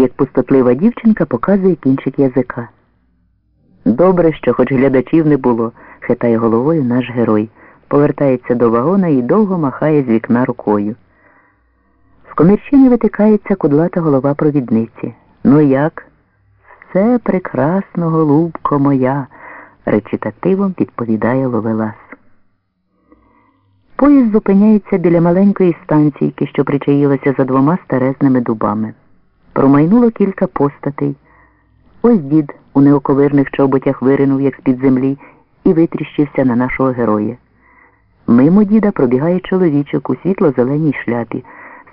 як пустотлива дівчинка показує кінчик язика. Добре, що хоч глядачів не було, хитає головою наш герой, повертається до вагона і довго махає з вікна рукою. З комірчини витикається кудлата голова провідниці. Ну як? Все прекрасно, голубко моя, речитативом відповідає Ловелас. Поїзд зупиняється біля маленької станційки, що причаїлася за двома старезними дубами. Промайнуло кілька постатей. Ось дід у неоковирних чоботях виринув, як з-під землі, і витріщився на нашого героя. Мимо діда пробігає чоловічок у світло-зеленій шляпі.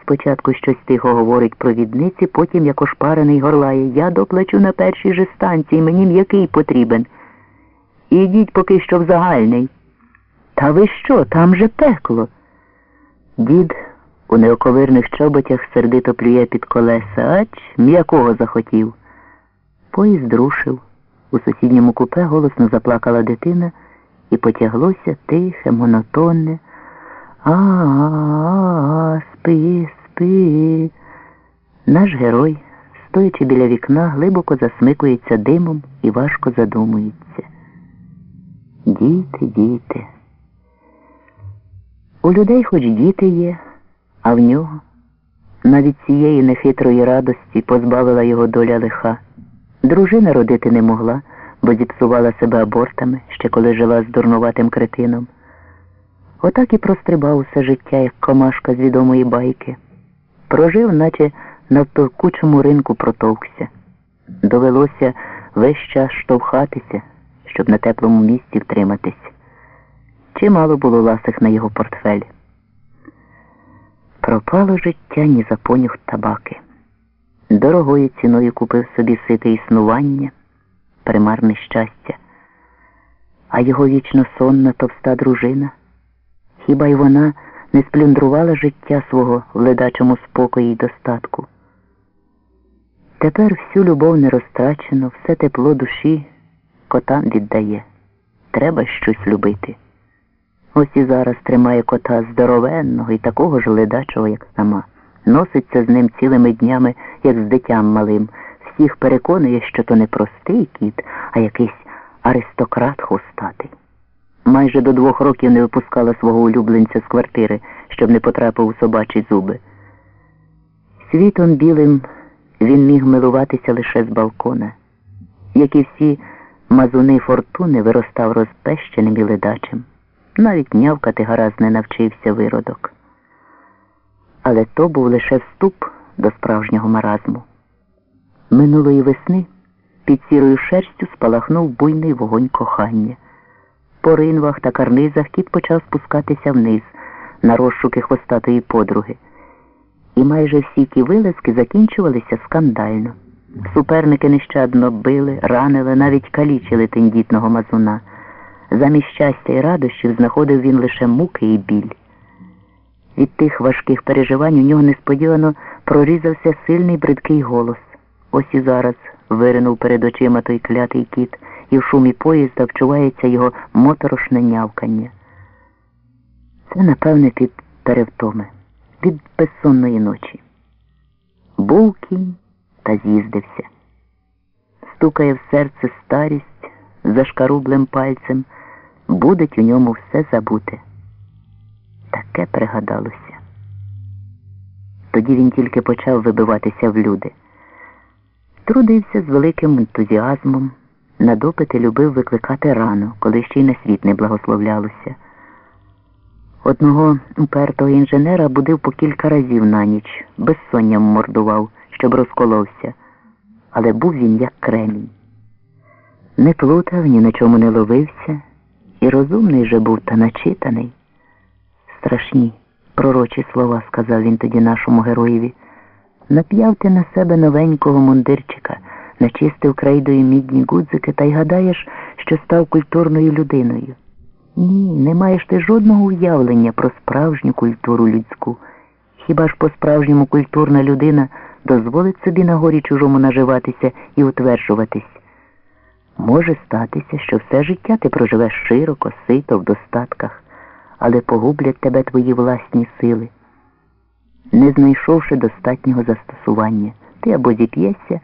Спочатку щось тихо говорить провідниці, потім, як ошпарений, горлає Я доплачу на першій же станції, мені м'який потрібен. Ідіть поки що в загальний. Та ви що, там же пекло? Дід у неоковирних чоботях сердито плює під колеса, ач м'якого захотів. Поїзд рушив. У сусідньому купе голосно заплакала дитина і потяглося тихе, монотонне. А-а-а, спи, спи. Наш герой, стоячи біля вікна, глибоко засмикується димом і важко задумується. Діти, діти. У людей хоч діти є, а в нього навіть цієї нехитрої радості позбавила його доля лиха. Дружина родити не могла, бо зіпсувала себе абортами, ще коли жила з дурнуватим кретином. Отак і прострибав усе життя, як комашка з відомої байки. Прожив, наче на товкучому ринку протовкся. Довелося весь час штовхатися, щоб на теплому місці втриматись. Чимало було ласих на його портфель. Пропало життя ні за понюх табаки. Дорогою ціною купив собі сите існування, примарне щастя, а його вічно сонна товста дружина. Хіба й вона не сплюндрувала життя свого в ледачому спокої й достатку? Тепер всю любов не розтрачено, все тепло душі котам віддає. Треба щось любити. Ось і зараз тримає кота здоровенного і такого ж ледачого, як сама. Носиться з ним цілими днями, як з дитям малим. Всіх переконує, що то не простий кіт, а якийсь аристократ хустатий. Майже до двох років не випускала свого улюбленця з квартири, щоб не потрапив у собачі зуби. Світом білим він міг милуватися лише з балкона, як і всі мазуни фортуни виростав розпещеним і ледачим. Навіть нявкати гаразд не навчився виродок. Але то був лише вступ до справжнього маразму. Минулої весни під сірою шерстю спалахнув буйний вогонь кохання. По ринвах та карнизах кіт почав спускатися вниз на розшуки хвостатої подруги. І майже всі ті вилазки закінчувалися скандально. Суперники нещадно били, ранили, навіть калічили тендітного мазуна. Замість щастя і радощів знаходив він лише муки і біль. Від тих важких переживань у нього несподівано прорізався сильний бридкий голос. Ось і зараз виринув перед очима той клятий кіт, і в шумі поїзда вчувається його моторошне нявкання. Це, напевне, під перевтоми, від безсонної ночі. Був кінь та з'їздився. Стукає в серце старість за шкарублим пальцем, будуть у ньому все забути. Таке пригадалося. Тоді він тільки почав вибиватися в люди. Трудився з великим ентузіазмом, на допити любив викликати рано, коли ще й на світ не благословлялося. Одного упертого інженера будив по кілька разів на ніч, безсонням мордував, щоб розколовся, але був він як кремінь. Не плутав, ні на чому не ловився, і розумний же був та начитаний. Страшні, пророчі слова, сказав він тоді нашому героєві. Нап'явте на себе новенького мундирчика, начистив крейдою мідні гудзики та й гадаєш, що став культурною людиною. Ні, не маєш ти жодного уявлення про справжню культуру людську. Хіба ж по-справжньому культурна людина дозволить собі на горі чужому наживатися і утверджуватись? Може статися, що все життя ти проживеш широко, сито, в достатках, але погублять тебе твої власні сили. Не знайшовши достатнього застосування, ти або зіп'єшся.